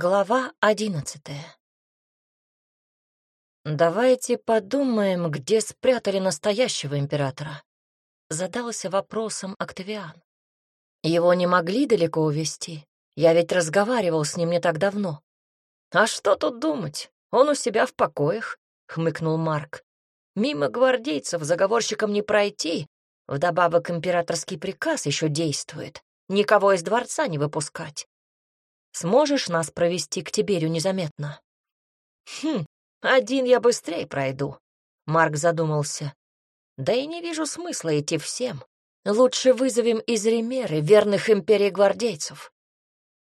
Глава одиннадцатая. «Давайте подумаем, где спрятали настоящего императора», — задался вопросом Октавиан. «Его не могли далеко увезти. Я ведь разговаривал с ним не так давно». «А что тут думать? Он у себя в покоях», — хмыкнул Марк. «Мимо гвардейцев заговорщикам не пройти. Вдобавок императорский приказ еще действует. Никого из дворца не выпускать. Сможешь нас провести к Тиберю незаметно?» «Хм, один я быстрее пройду», — Марк задумался. «Да и не вижу смысла идти всем. Лучше вызовем из Ремеры верных империи гвардейцев».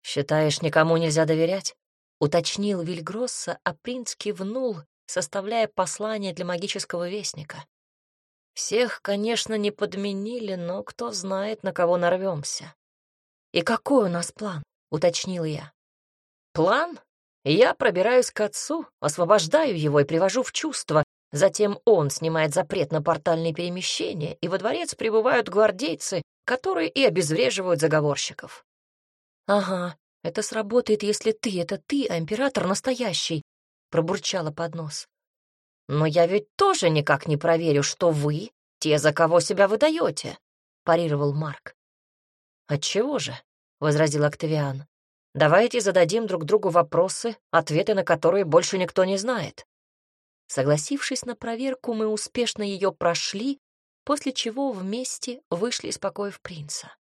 «Считаешь, никому нельзя доверять?» — уточнил Вильгросса, а принц кивнул, составляя послание для магического вестника. «Всех, конечно, не подменили, но кто знает, на кого нарвемся. И какой у нас план?» — уточнил я. «План? Я пробираюсь к отцу, освобождаю его и привожу в чувство. Затем он снимает запрет на портальные перемещения, и во дворец прибывают гвардейцы, которые и обезвреживают заговорщиков». «Ага, это сработает, если ты — это ты, а император настоящий», — пробурчала под нос. «Но я ведь тоже никак не проверю, что вы — те, за кого себя выдаете», — парировал Марк. «Отчего же?» — возразил Октавиан. «Давайте зададим друг другу вопросы, ответы на которые больше никто не знает». Согласившись на проверку, мы успешно ее прошли, после чего вместе вышли из покоев принца.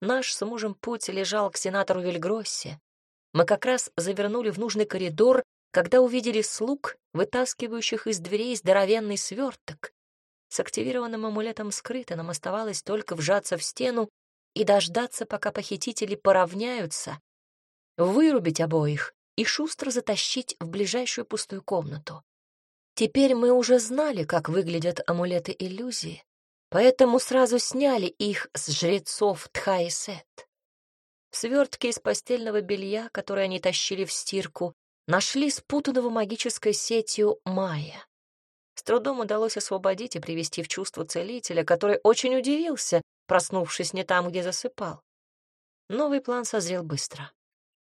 Наш с мужем путь лежал к сенатору Вильгроссе. Мы как раз завернули в нужный коридор, когда увидели слуг, вытаскивающих из дверей здоровенный сверток. С активированным амулетом скрыто нам оставалось только вжаться в стену и дождаться, пока похитители поравняются, вырубить обоих и шустро затащить в ближайшую пустую комнату. Теперь мы уже знали, как выглядят амулеты иллюзии, поэтому сразу сняли их с жрецов Тхаисет. В свертке из постельного белья, которое они тащили в стирку, нашли спутанного магической сетью Майя. С трудом удалось освободить и привести в чувство целителя, который очень удивился, проснувшись не там, где засыпал. Новый план созрел быстро.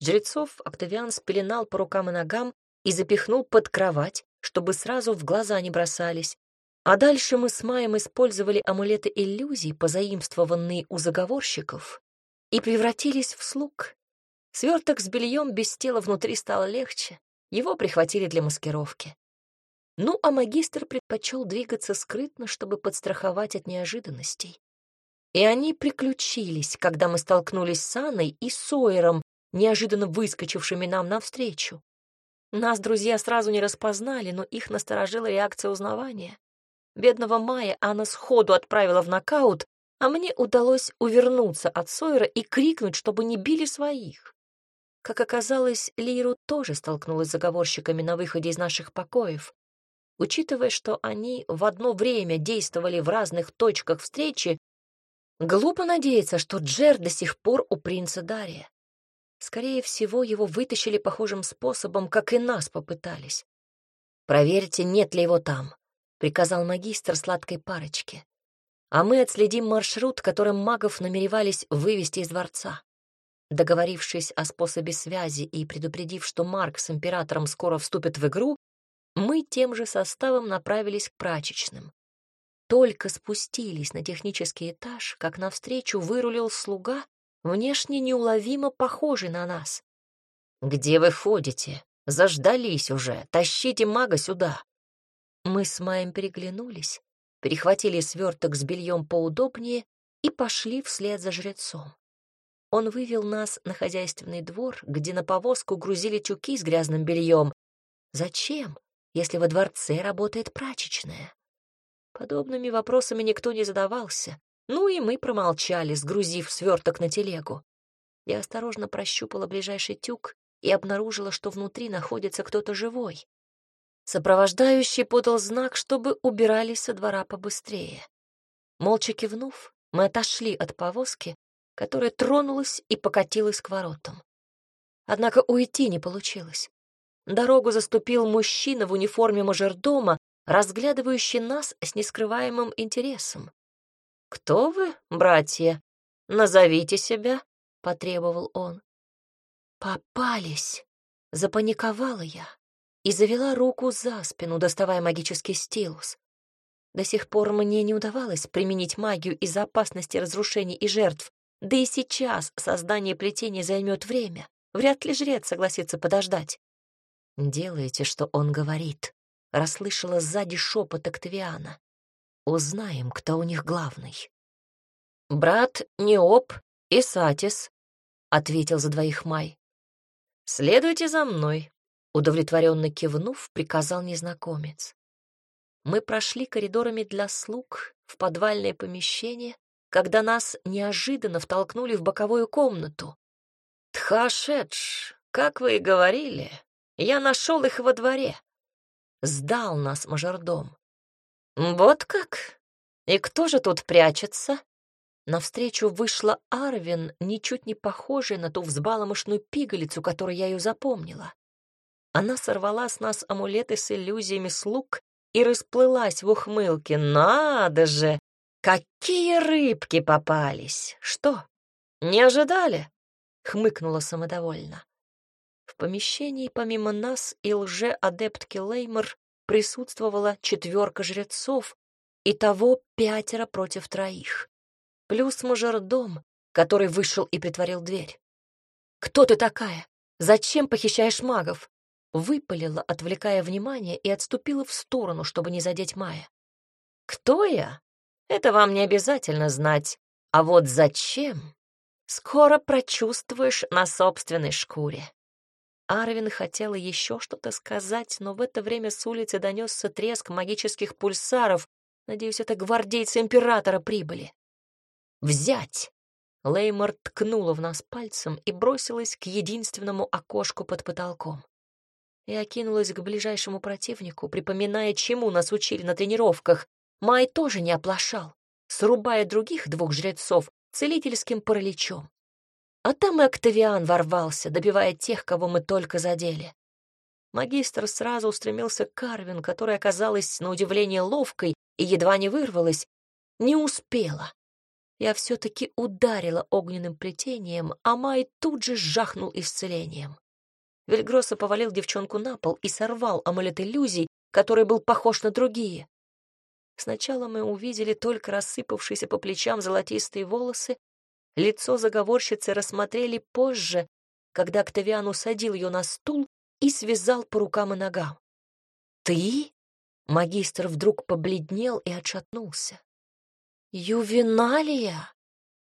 Жрецов Октавиан спеленал по рукам и ногам и запихнул под кровать, чтобы сразу в глаза не бросались. А дальше мы с Маем использовали амулеты иллюзий, позаимствованные у заговорщиков, и превратились в слуг. Сверток с бельем без тела внутри стало легче, его прихватили для маскировки. Ну, а магистр предпочел двигаться скрытно, чтобы подстраховать от неожиданностей. И они приключились, когда мы столкнулись с Анной и Сойером, неожиданно выскочившими нам навстречу. Нас друзья сразу не распознали, но их насторожила реакция узнавания. Бедного Майя Анна сходу отправила в нокаут, а мне удалось увернуться от Сойера и крикнуть, чтобы не били своих. Как оказалось, Лиру тоже столкнулась с заговорщиками на выходе из наших покоев. Учитывая, что они в одно время действовали в разных точках встречи, Глупо надеяться, что Джер до сих пор у принца Дария. Скорее всего, его вытащили похожим способом, как и нас попытались. «Проверьте, нет ли его там», — приказал магистр сладкой парочке. «А мы отследим маршрут, которым магов намеревались вывести из дворца». Договорившись о способе связи и предупредив, что Марк с императором скоро вступят в игру, мы тем же составом направились к прачечным. Только спустились на технический этаж, как навстречу вырулил слуга, внешне неуловимо похожий на нас. «Где вы ходите? Заждались уже. Тащите мага сюда». Мы с Маем переглянулись, перехватили сверток с бельем поудобнее и пошли вслед за жрецом. Он вывел нас на хозяйственный двор, где на повозку грузили тюки с грязным бельем. Зачем, если во дворце работает прачечная? Подобными вопросами никто не задавался. Ну и мы промолчали, сгрузив сверток на телегу. Я осторожно прощупала ближайший тюк и обнаружила, что внутри находится кто-то живой. Сопровождающий подал знак, чтобы убирались со двора побыстрее. Молча кивнув, мы отошли от повозки, которая тронулась и покатилась к воротам. Однако уйти не получилось. Дорогу заступил мужчина в униформе мажордома разглядывающий нас с нескрываемым интересом. «Кто вы, братья? Назовите себя», — потребовал он. «Попались», Запаниковала я и завела руку за спину, доставая магический стилус. До сих пор мне не удавалось применить магию из-за опасности разрушений и жертв, да и сейчас создание плетения займет время. Вряд ли жрец согласится подождать. «Делайте, что он говорит», — расслышала сзади шепот Октавиана. «Узнаем, кто у них главный». «Брат Неоп и Сатис», — ответил за двоих Май. «Следуйте за мной», — удовлетворенно кивнув, приказал незнакомец. Мы прошли коридорами для слуг в подвальное помещение, когда нас неожиданно втолкнули в боковую комнату. «Тхашедж, как вы и говорили, я нашел их во дворе». Сдал нас мажордом. «Вот как? И кто же тут прячется?» Навстречу вышла Арвин, ничуть не похожая на ту взбаломошную пигалицу, которую я ее запомнила. Она сорвала с нас амулеты с иллюзиями слуг и расплылась в ухмылке. «Надо же! Какие рыбки попались! Что, не ожидали?» — хмыкнула самодовольно. В помещении помимо нас и лже-адептки Леймер присутствовала четверка жрецов, и того пятеро против троих плюс мажордом, который вышел и притворил дверь. «Кто ты такая? Зачем похищаешь магов?» Выпалила, отвлекая внимание, и отступила в сторону, чтобы не задеть Майя. «Кто я? Это вам не обязательно знать. А вот зачем? Скоро прочувствуешь на собственной шкуре». Арвин хотела еще что-то сказать, но в это время с улицы донесся треск магических пульсаров. Надеюсь, это гвардейцы императора прибыли. Взять!» Леймор ткнула в нас пальцем и бросилась к единственному окошку под потолком. Я кинулась к ближайшему противнику, припоминая, чему нас учили на тренировках. Май тоже не оплошал, срубая других двух жрецов целительским параличом. А там и Октавиан ворвался, добивая тех, кого мы только задели. Магистр сразу устремился к Карвин, которая оказалась, на удивление, ловкой и едва не вырвалась. Не успела я все-таки ударила огненным плетением, а Май тут же сжахнул исцелением. Вильгросса повалил девчонку на пол и сорвал амулет иллюзий, который был похож на другие. Сначала мы увидели только рассыпавшиеся по плечам золотистые волосы, лицо заговорщицы рассмотрели позже, когда Октавиан усадил ее на стул и связал по рукам и ногам. «Ты?» Магистр вдруг побледнел и отшатнулся. «Ювеналия!»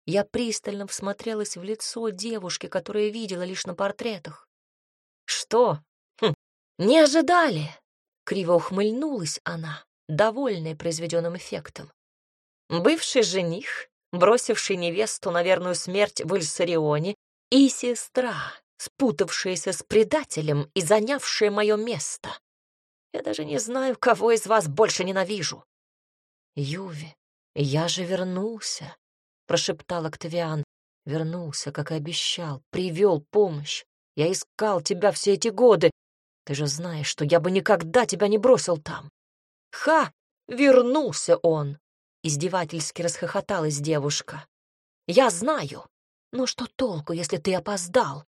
Я пристально всмотрелась в лицо девушки, которую видела лишь на портретах. «Что? Хм, не ожидали!» Криво ухмыльнулась она, довольная произведенным эффектом. Бывший жених, бросивший невесту на верную смерть в Ильсарионе, и сестра, спутавшаяся с предателем и занявшая мое место. Я даже не знаю, кого из вас больше ненавижу. Юви, «Я же вернулся», — прошептал Октавиан. «Вернулся, как и обещал, привел помощь. Я искал тебя все эти годы. Ты же знаешь, что я бы никогда тебя не бросил там». «Ха! Вернулся он!» — издевательски расхохоталась девушка. «Я знаю. Но что толку, если ты опоздал?»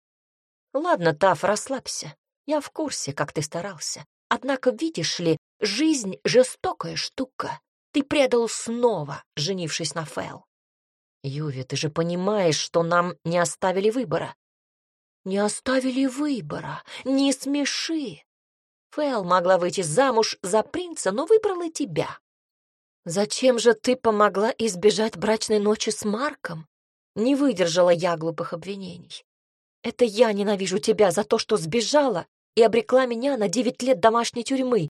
«Ладно, Таф, расслабься. Я в курсе, как ты старался. Однако, видишь ли, жизнь — жестокая штука. Ты предал снова, женившись на Фэл. Юви, ты же понимаешь, что нам не оставили выбора. Не оставили выбора, не смеши. Фэл могла выйти замуж за принца, но выбрала тебя. Зачем же ты помогла избежать брачной ночи с Марком? Не выдержала я глупых обвинений. Это я ненавижу тебя за то, что сбежала и обрекла меня на девять лет домашней тюрьмы.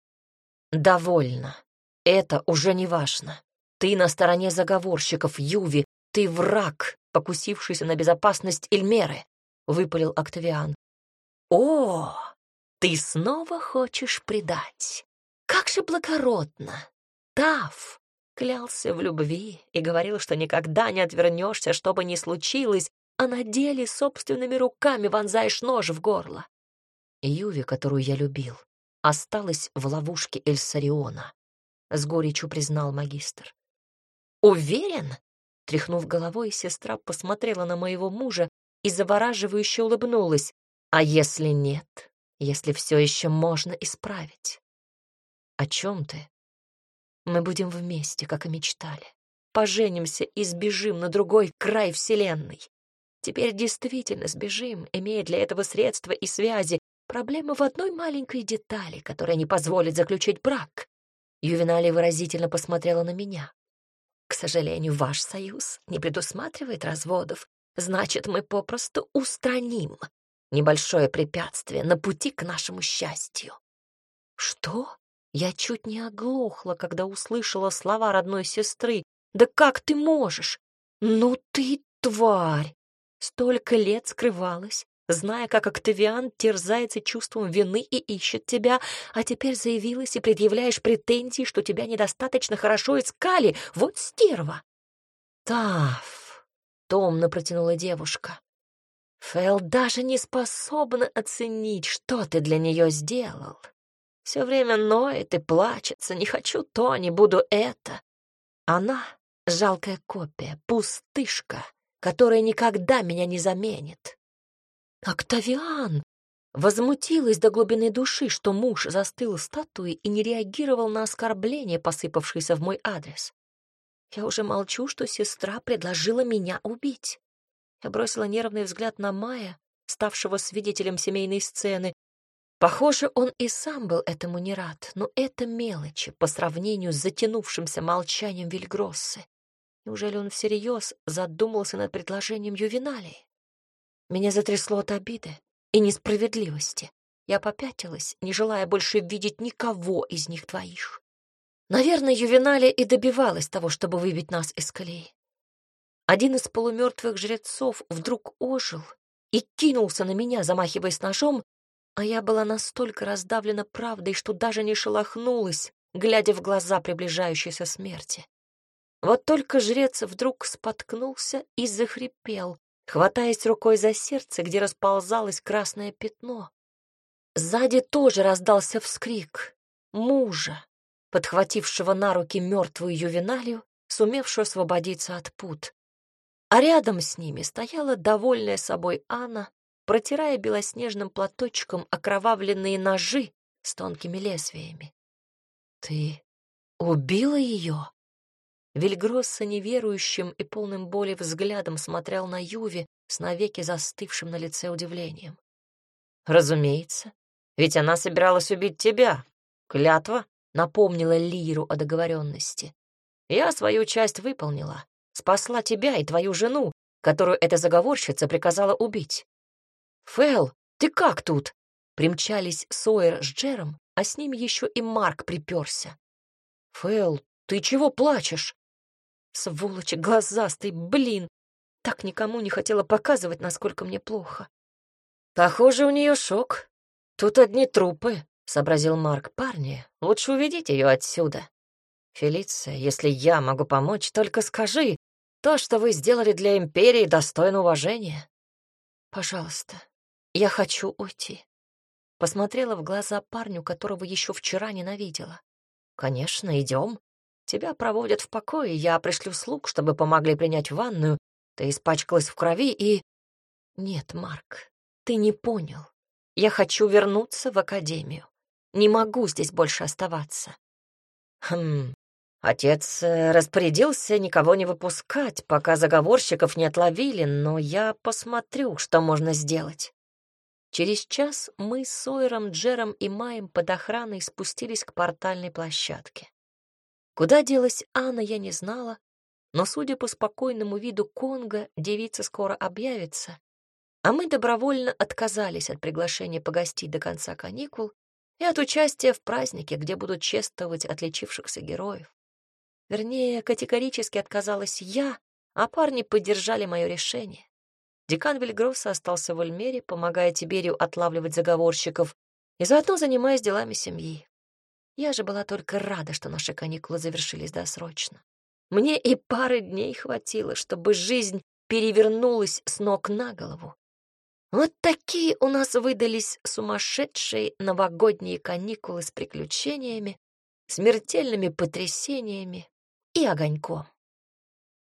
Довольно. Это уже не важно. Ты на стороне заговорщиков, Юви. Ты враг, покусившийся на безопасность Эльмеры, — выпалил Октавиан. О, ты снова хочешь предать. Как же благородно. Тав клялся в любви и говорил, что никогда не отвернешься, что бы ни случилось, а на деле собственными руками вонзаешь нож в горло. Юви, которую я любил, осталась в ловушке Эльсариона с горечью признал магистр. Уверен? Тряхнув головой, сестра посмотрела на моего мужа и завораживающе улыбнулась. А если нет? если все еще можно исправить. О чем ты? Мы будем вместе, как и мечтали. Поженимся и сбежим на другой край Вселенной. Теперь действительно сбежим, имея для этого средства и связи. Проблема в одной маленькой детали, которая не позволит заключить брак. Ювенали выразительно посмотрела на меня. К сожалению, ваш союз не предусматривает разводов. Значит, мы попросту устраним небольшое препятствие на пути к нашему счастью. Что? Я чуть не оглохла, когда услышала слова родной сестры. «Да как ты можешь? Ну ты тварь! Столько лет скрывалась, зная, как Октавиан терзается чувством вины и ищет тебя, а теперь заявилась и предъявляешь претензии, что тебя недостаточно хорошо искали. Вот стерва!» «Таф!» — томно протянула девушка. Фэл даже не способна оценить, что ты для нее сделал. Все время ноет и плачется, не хочу то, не буду это. Она — жалкая копия, пустышка, которая никогда меня не заменит. Октавиан! Возмутилась до глубины души, что муж застыл статуей и не реагировал на оскорбление, посыпавшееся в мой адрес. Я уже молчу, что сестра предложила меня убить. Я бросила нервный взгляд на Мая, ставшего свидетелем семейной сцены, Похоже, он и сам был этому не рад, но это мелочи по сравнению с затянувшимся молчанием Вильгроссы. Неужели он всерьез задумался над предложением Ювеналии? Меня затрясло от обиды и несправедливости. Я попятилась, не желая больше видеть никого из них двоих. Наверное, Ювеналия и добивалась того, чтобы выбить нас из колеи. Один из полумертвых жрецов вдруг ожил и кинулся на меня, замахиваясь ножом, а я была настолько раздавлена правдой, что даже не шелохнулась, глядя в глаза приближающейся смерти. Вот только жрец вдруг споткнулся и захрипел, хватаясь рукой за сердце, где расползалось красное пятно. Сзади тоже раздался вскрик мужа, подхватившего на руки мертвую ювеналию, сумевшую освободиться от пут. А рядом с ними стояла довольная собой Анна протирая белоснежным платочком окровавленные ножи с тонкими лезвиями. «Ты убила ее?» Вильгросса неверующим и полным боли взглядом смотрел на Юви с навеки застывшим на лице удивлением. «Разумеется, ведь она собиралась убить тебя. Клятва напомнила Лиру о договоренности. Я свою часть выполнила, спасла тебя и твою жену, которую эта заговорщица приказала убить. «Фэл, ты как тут?» Примчались Сойер с Джером, а с ними еще и Марк приперся. «Фэл, ты чего плачешь?» Сволочь глазастый, блин! Так никому не хотела показывать, насколько мне плохо. «Похоже, у нее шок. Тут одни трупы», — сообразил Марк. «Парни, лучше уведите ее отсюда. Фелиция, если я могу помочь, только скажи, то, что вы сделали для Империи, достойно уважения. Пожалуйста, я хочу уйти. Посмотрела в глаза парню, которого еще вчера ненавидела. Конечно, идем. Тебя проводят в покое, я пришлю слуг, чтобы помогли принять ванную. Ты испачкалась в крови и... Нет, Марк, ты не понял. Я хочу вернуться в академию. Не могу здесь больше оставаться. Хм, Отец э, распорядился никого не выпускать, пока заговорщиков не отловили, но я посмотрю, что можно сделать. Через час мы с Сойером, Джером и Маем под охраной спустились к портальной площадке. Куда делась Анна, я не знала, но, судя по спокойному виду Конга, девица скоро объявится, а мы добровольно отказались от приглашения погостить до конца каникул и от участия в празднике, где будут чествовать отличившихся героев. Вернее, категорически отказалась я, а парни поддержали мое решение. Декан Вильгросса остался в Альмере, помогая Тиберию отлавливать заговорщиков и заодно занимаясь делами семьи. Я же была только рада, что наши каникулы завершились досрочно. Мне и пары дней хватило, чтобы жизнь перевернулась с ног на голову. Вот такие у нас выдались сумасшедшие новогодние каникулы с приключениями, смертельными потрясениями и огоньком.